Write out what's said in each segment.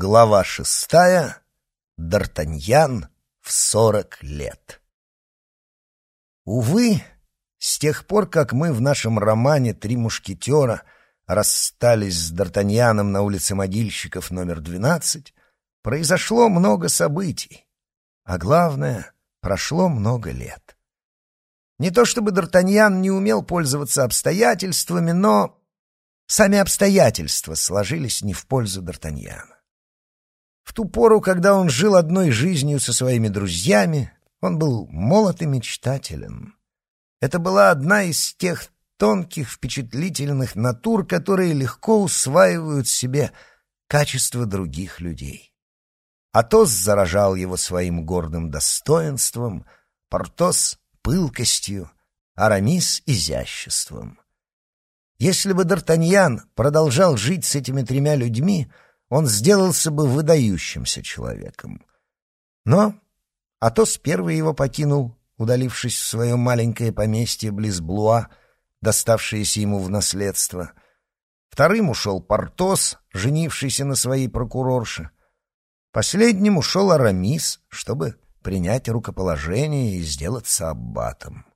Глава шестая. Д'Артаньян в сорок лет. Увы, с тех пор, как мы в нашем романе «Три мушкетера» расстались с Д'Артаньяном на улице Могильщиков номер двенадцать, произошло много событий, а главное, прошло много лет. Не то чтобы Д'Артаньян не умел пользоваться обстоятельствами, но сами обстоятельства сложились не в пользу Д'Артаньяна. В ту пору, когда он жил одной жизнью со своими друзьями, он был молод и мечтателен. Это была одна из тех тонких, впечатлительных натур, которые легко усваивают себе качества других людей. Атос заражал его своим гордым достоинством, Портос — пылкостью, Арамис — изяществом. Если бы Д'Артаньян продолжал жить с этими тремя людьми — он сделался бы выдающимся человеком. Но Атос первый его покинул, удалившись в свое маленькое поместье близ Блуа, доставшееся ему в наследство. Вторым ушел Портос, женившийся на своей прокурорше. Последним ушел Арамис, чтобы принять рукоположение и сделаться аббатом.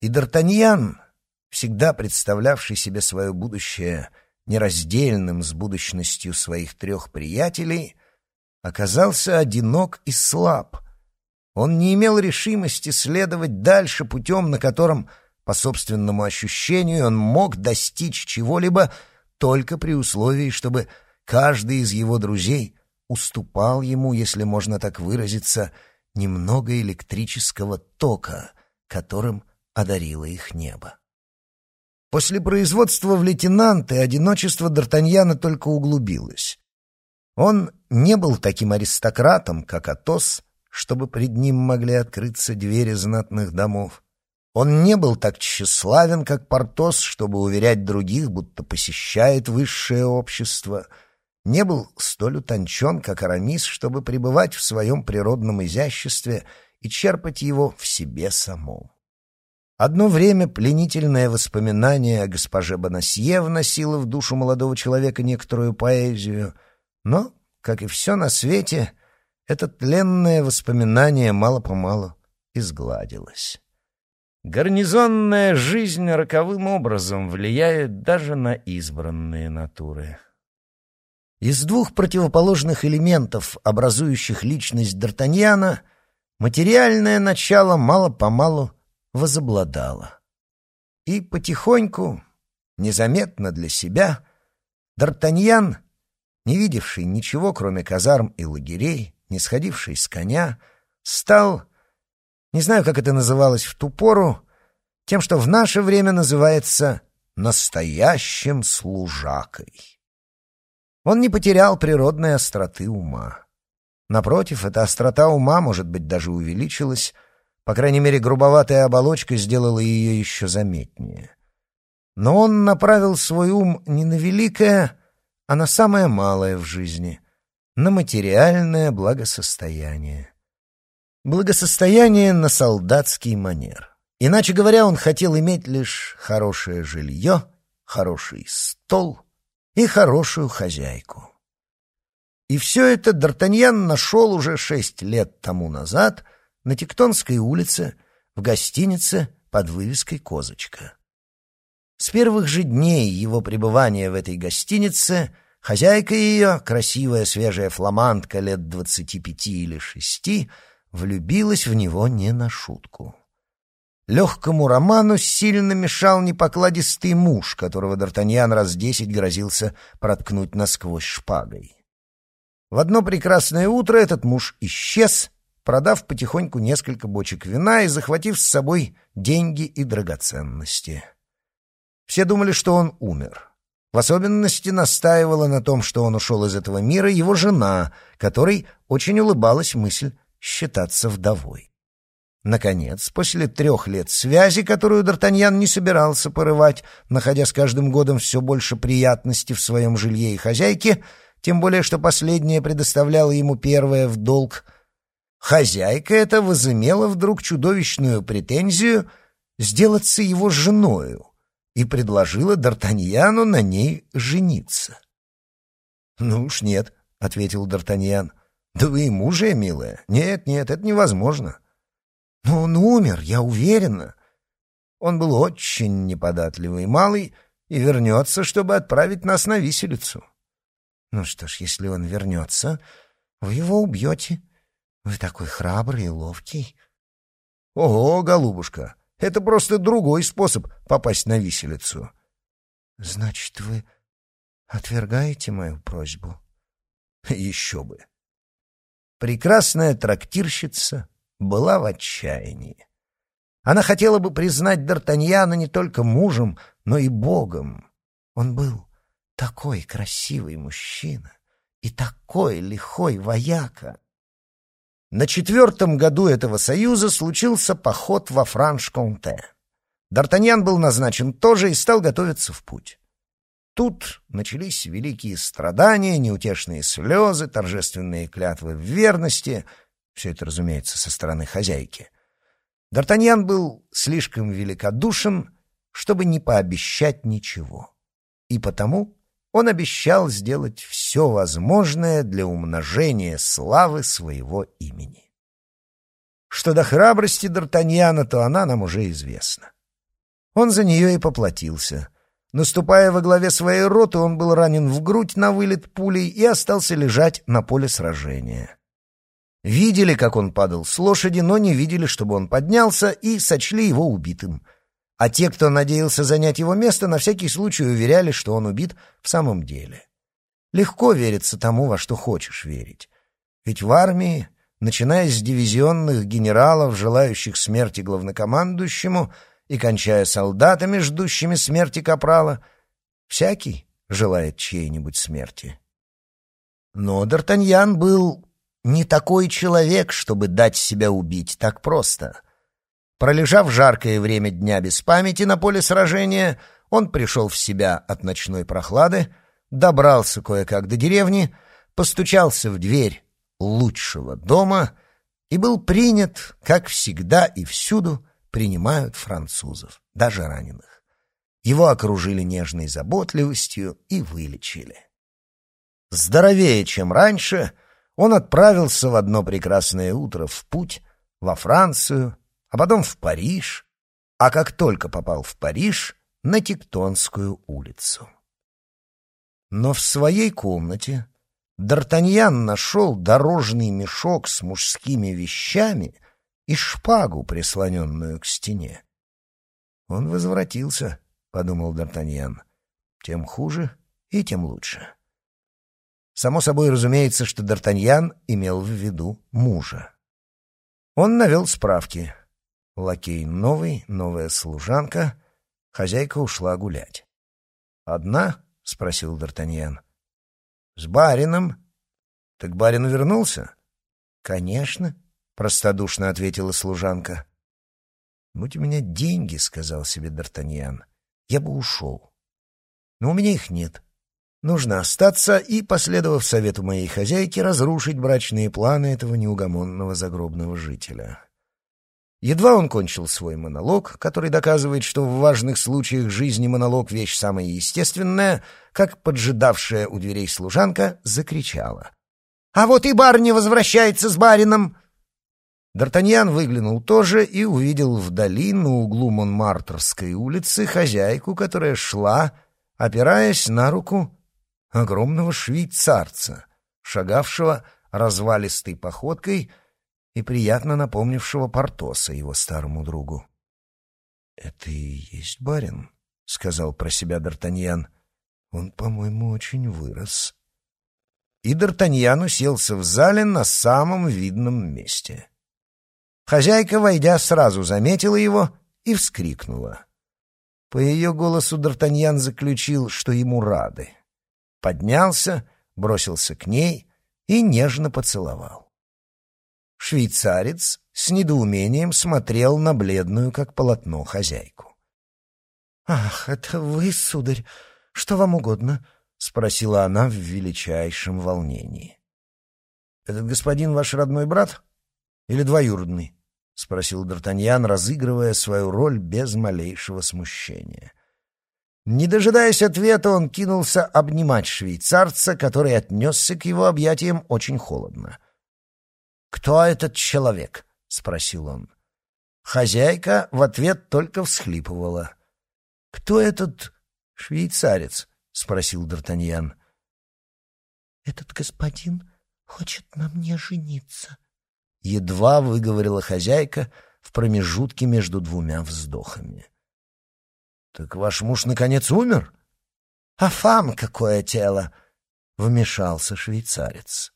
И Д'Артаньян, всегда представлявший себе свое будущее нераздельным с будущностью своих трех приятелей, оказался одинок и слаб. Он не имел решимости следовать дальше путем, на котором, по собственному ощущению, он мог достичь чего-либо только при условии, чтобы каждый из его друзей уступал ему, если можно так выразиться, немного электрического тока, которым одарило их небо. После производства в лейтенанты одиночество Д'Артаньяна только углубилось. Он не был таким аристократом, как Атос, чтобы пред ним могли открыться двери знатных домов. Он не был так тщеславен, как Портос, чтобы уверять других, будто посещает высшее общество. Не был столь утончен, как Арамис, чтобы пребывать в своем природном изяществе и черпать его в себе самом. Одно время пленительное воспоминание о госпоже Бонасье вносило в душу молодого человека некоторую поэзию, но, как и все на свете, это тленное воспоминание мало-помалу изгладилось. Гарнизонная жизнь роковым образом влияет даже на избранные натуры. Из двух противоположных элементов, образующих личность Д'Артаньяна, материальное начало мало-помалу возобладала. И потихоньку, незаметно для себя, Д'Артаньян, не видевший ничего, кроме казарм и лагерей, не сходивший с коня, стал, не знаю, как это называлось в ту пору, тем, что в наше время называется настоящим служакой. Он не потерял природной остроты ума. Напротив, эта острота ума, может быть, даже увеличилась, по крайней мере, грубоватая оболочка сделала ее еще заметнее. Но он направил свой ум не на великое, а на самое малое в жизни, на материальное благосостояние. Благосостояние на солдатский манер. Иначе говоря, он хотел иметь лишь хорошее жилье, хороший стол и хорошую хозяйку. И все это Д'Артаньян нашел уже шесть лет тому назад — на Тектонской улице, в гостинице под вывеской «Козочка». С первых же дней его пребывания в этой гостинице хозяйка ее, красивая свежая фламандка лет двадцати пяти или шести, влюбилась в него не на шутку. Легкому роману сильно мешал непокладистый муж, которого Д'Артаньян раз десять грозился проткнуть насквозь шпагой. В одно прекрасное утро этот муж исчез, продав потихоньку несколько бочек вина и захватив с собой деньги и драгоценности. Все думали, что он умер. В особенности настаивала на том, что он ушел из этого мира, его жена, которой очень улыбалась мысль считаться вдовой. Наконец, после трех лет связи, которую Д'Артаньян не собирался порывать, находя с каждым годом все больше приятностей в своем жилье и хозяйке, тем более что последняя предоставляла ему первое в долг — Хозяйка эта возымела вдруг чудовищную претензию сделаться его женою и предложила Д'Артаньяну на ней жениться. Ну уж нет, — ответил Д'Артаньян. «Да вы и мужья, милая. Нет, нет, это невозможно». «Но он умер, я уверена». Он был очень неподатливый малый и вернется, чтобы отправить нас на виселицу. «Ну что ж, если он вернется, вы его убьете. Вы такой храбрый и ловкий». «Ого, голубушка, это просто другой способ попасть на виселицу». «Значит, вы отвергаете мою просьбу?» «Еще бы». Прекрасная трактирщица была в отчаянии. Она хотела бы признать Д'Артаньяна не только мужем, но и богом. Он был такой красивый мужчина и такой лихой вояка. На четвертом году этого союза случился поход во Франш-Конте. Д'Артаньян был назначен тоже и стал готовиться в путь. Тут начались великие страдания, неутешные слезы, торжественные клятвы в верности. Все это, разумеется, со стороны хозяйки. Д'Артаньян был слишком великодушен, чтобы не пообещать ничего. И потому он обещал сделать все возможное для умножения славы своего имени. Что до храбрости Д'Артаньяна, то она нам уже известна. Он за нее и поплатился. Наступая во главе своей роты, он был ранен в грудь на вылет пулей и остался лежать на поле сражения. Видели, как он падал с лошади, но не видели, чтобы он поднялся, и сочли его убитым — а те, кто надеялся занять его место, на всякий случай уверяли, что он убит в самом деле. Легко вериться тому, во что хочешь верить. Ведь в армии, начиная с дивизионных генералов, желающих смерти главнокомандующему, и кончая солдатами, ждущими смерти капрала, всякий желает чьей-нибудь смерти. Но Д'Артаньян был не такой человек, чтобы дать себя убить так просто — Пролежав жаркое время дня без памяти на поле сражения, он пришел в себя от ночной прохлады, добрался кое-как до деревни, постучался в дверь лучшего дома и был принят, как всегда и всюду принимают французов, даже раненых. Его окружили нежной заботливостью и вылечили. Здоровее, чем раньше, он отправился в одно прекрасное утро в путь во Францию, а потом в Париж, а как только попал в Париж, на Тектонскую улицу. Но в своей комнате Д'Артаньян нашел дорожный мешок с мужскими вещами и шпагу, прислоненную к стене. «Он возвратился», — подумал Д'Артаньян. «Тем хуже и тем лучше». Само собой разумеется, что Д'Артаньян имел в виду мужа. Он навел справки. Лакей новый, новая служанка. Хозяйка ушла гулять. «Одна?» — спросил Д'Артаньян. «С барином». «Так барин вернулся?» «Конечно», — простодушно ответила служанка. «Будь у меня деньги», — сказал себе Д'Артаньян, — «я бы ушел. Но у меня их нет. Нужно остаться и, последовав совету моей хозяйки, разрушить брачные планы этого неугомонного загробного жителя». Едва он кончил свой монолог, который доказывает, что в важных случаях жизни монолог — вещь самая естественная, как поджидавшая у дверей служанка закричала. «А вот и барыня возвращается с барином!» Д'Артаньян выглянул тоже и увидел вдали, на углу Монмартрской улицы, хозяйку, которая шла, опираясь на руку огромного швейцарца, шагавшего развалистой походкой — и приятно напомнившего Портоса его старому другу. «Это и есть барин», — сказал про себя Д'Артаньян. «Он, по-моему, очень вырос». И Д'Артаньян уселся в зале на самом видном месте. Хозяйка, войдя, сразу заметила его и вскрикнула. По ее голосу Д'Артаньян заключил, что ему рады. Поднялся, бросился к ней и нежно поцеловал. Швейцарец с недоумением смотрел на бледную, как полотно, хозяйку. «Ах, это вы, сударь! Что вам угодно?» — спросила она в величайшем волнении. «Этот господин ваш родной брат или двоюродный?» — спросил Д'Артаньян, разыгрывая свою роль без малейшего смущения. Не дожидаясь ответа, он кинулся обнимать швейцарца, который отнесся к его объятиям очень холодно. «Кто этот человек?» — спросил он. Хозяйка в ответ только всхлипывала. «Кто этот швейцарец?» — спросил Д'Артаньян. «Этот господин хочет на мне жениться», — едва выговорила хозяйка в промежутке между двумя вздохами. «Так ваш муж, наконец, умер?» «А фам какое тело!» — вмешался швейцарец.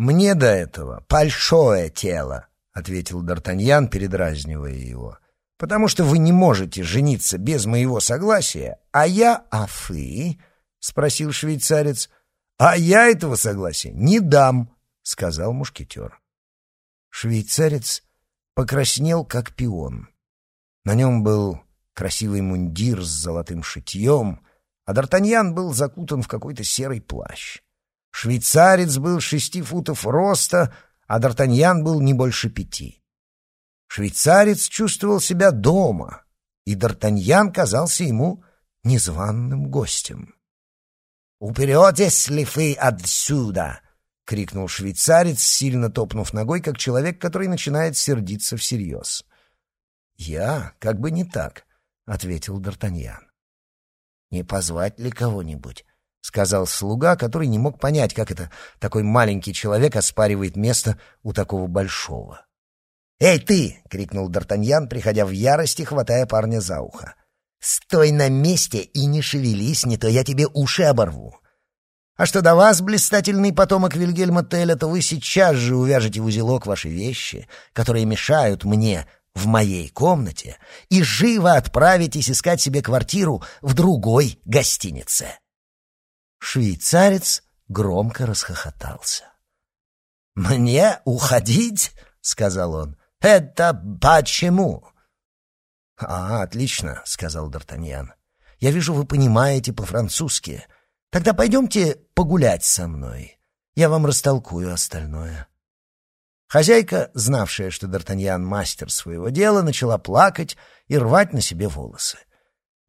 «Мне до этого большое тело!» — ответил Д'Артаньян, передразнивая его. «Потому что вы не можете жениться без моего согласия, а я афы?» — спросил швейцарец. «А я этого согласия не дам», — сказал мушкетер. Швейцарец покраснел, как пион. На нем был красивый мундир с золотым шитьем, а Д'Артаньян был закутан в какой-то серый плащ. Швейцарец был шести футов роста, а Д'Артаньян был не больше пяти. Швейцарец чувствовал себя дома, и Д'Артаньян казался ему незваным гостем. «Уперетесь ли отсюда?» — крикнул швейцарец, сильно топнув ногой, как человек, который начинает сердиться всерьез. «Я? Как бы не так», — ответил Д'Артаньян. «Не позвать ли кого-нибудь?» — сказал слуга, который не мог понять, как это такой маленький человек оспаривает место у такого большого. «Эй, ты!» — крикнул Д'Артаньян, приходя в ярости, хватая парня за ухо. «Стой на месте и не шевелись, не то я тебе уши оборву. А что до вас, блистательный потомок Вильгельма Теля, то вы сейчас же увяжете в узелок ваши вещи, которые мешают мне в моей комнате, и живо отправитесь искать себе квартиру в другой гостинице». Швейцарец громко расхохотался. «Мне уходить?» — сказал он. «Это почему?» «А, отлично», — сказал Д'Артаньян. «Я вижу, вы понимаете по-французски. Тогда пойдемте погулять со мной. Я вам растолкую остальное». Хозяйка, знавшая, что Д'Артаньян мастер своего дела, начала плакать и рвать на себе волосы.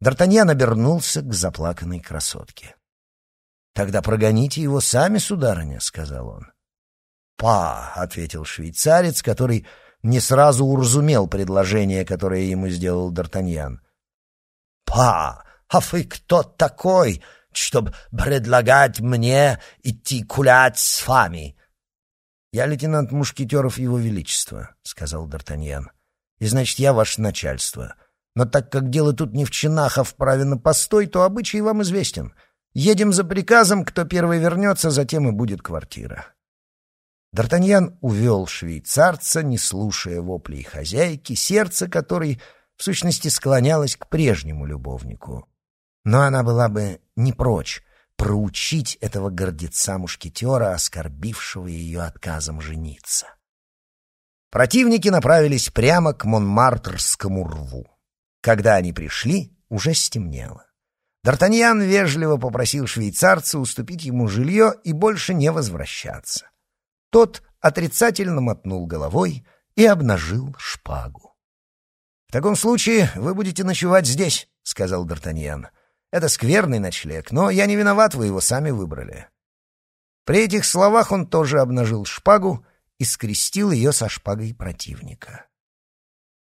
Д'Артаньян обернулся к заплаканной красотке. «Тогда прогоните его сами, сударыня», — сказал он. «Па», — ответил швейцарец, который не сразу уразумел предложение, которое ему сделал Д'Артаньян. «Па, а вы кто такой, чтобы предлагать мне идти гулять с вами?» «Я лейтенант мушкетеров Его Величества», — сказал Д'Артаньян. «И значит, я ваше начальство. Но так как дело тут не в чинах, а в праве на постой, то обычай вам известен». Едем за приказом, кто первый вернется, затем и будет квартира. Д'Артаньян увел швейцарца, не слушая воплей хозяйки, сердце которой, в сущности, склонялось к прежнему любовнику. Но она была бы не прочь проучить этого гордеца-мушкетера, оскорбившего ее отказом жениться. Противники направились прямо к Монмартрскому рву. Когда они пришли, уже стемнело. Д'Артаньян вежливо попросил швейцарца уступить ему жилье и больше не возвращаться. Тот отрицательно мотнул головой и обнажил шпагу. «В таком случае вы будете ночевать здесь», — сказал Д'Артаньян. «Это скверный ночлег, но я не виноват, вы его сами выбрали». При этих словах он тоже обнажил шпагу и скрестил ее со шпагой противника.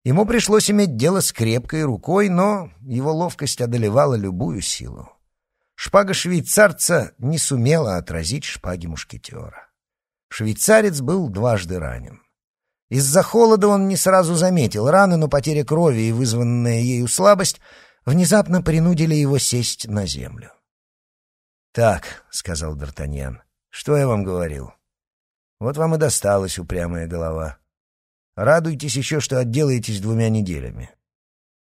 Ему пришлось иметь дело с крепкой рукой, но его ловкость одолевала любую силу. Шпага швейцарца не сумела отразить шпаги мушкетера. Швейцарец был дважды ранен. Из-за холода он не сразу заметил раны, но потеря крови и вызванная ею слабость внезапно принудили его сесть на землю. «Так», — сказал Д'Артаньян, — «что я вам говорил? Вот вам и досталась упрямая голова. Радуйтесь еще, что отделаетесь двумя неделями.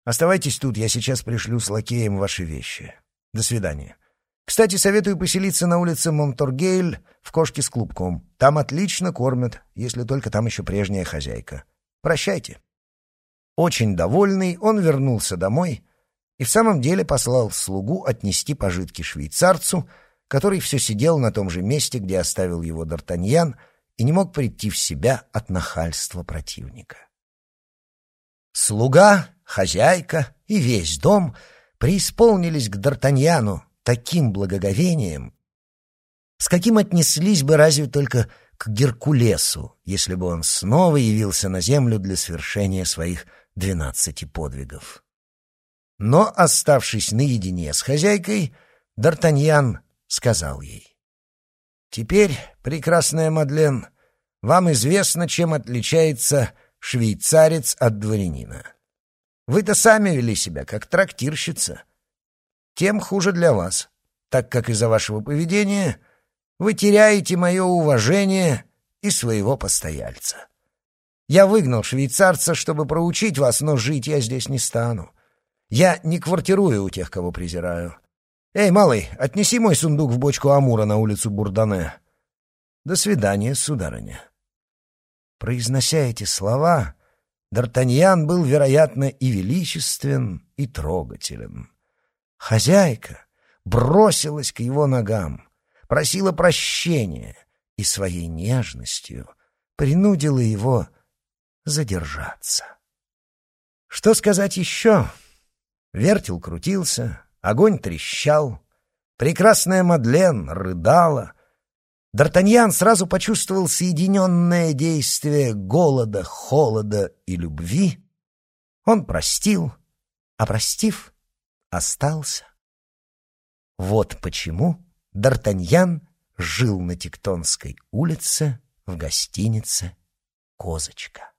Оставайтесь тут, я сейчас пришлю с лакеем ваши вещи. До свидания. Кстати, советую поселиться на улице Монторгейль в кошке с клубком. Там отлично кормят, если только там еще прежняя хозяйка. Прощайте. Очень довольный, он вернулся домой и в самом деле послал слугу отнести пожитки швейцарцу, который все сидел на том же месте, где оставил его Д'Артаньян, и не мог прийти в себя от нахальства противника. Слуга, хозяйка и весь дом преисполнились к Д'Артаньяну таким благоговением, с каким отнеслись бы разве только к Геркулесу, если бы он снова явился на землю для свершения своих двенадцати подвигов. Но, оставшись наедине с хозяйкой, Д'Артаньян сказал ей. «Теперь, прекрасная Мадлен, вам известно, чем отличается швейцарец от дворянина. Вы-то сами вели себя, как трактирщица. Тем хуже для вас, так как из-за вашего поведения вы теряете мое уважение и своего постояльца. Я выгнал швейцарца, чтобы проучить вас, но жить я здесь не стану. Я не квартирую у тех, кого презираю. Эй, малый, отнеси мой сундук в бочку Амура на улицу Бурдане. До свидания, сударыня. Произнося эти слова, Д'Артаньян был, вероятно, и величествен, и трогателен. Хозяйка бросилась к его ногам, просила прощения и своей нежностью принудила его задержаться. Что сказать еще? Вертел крутился, огонь трещал, прекрасная Мадлен рыдала. Д'Артаньян сразу почувствовал соединенное действие голода, холода и любви. Он простил, а простив, остался. Вот почему Д'Артаньян жил на Тектонской улице в гостинице «Козочка».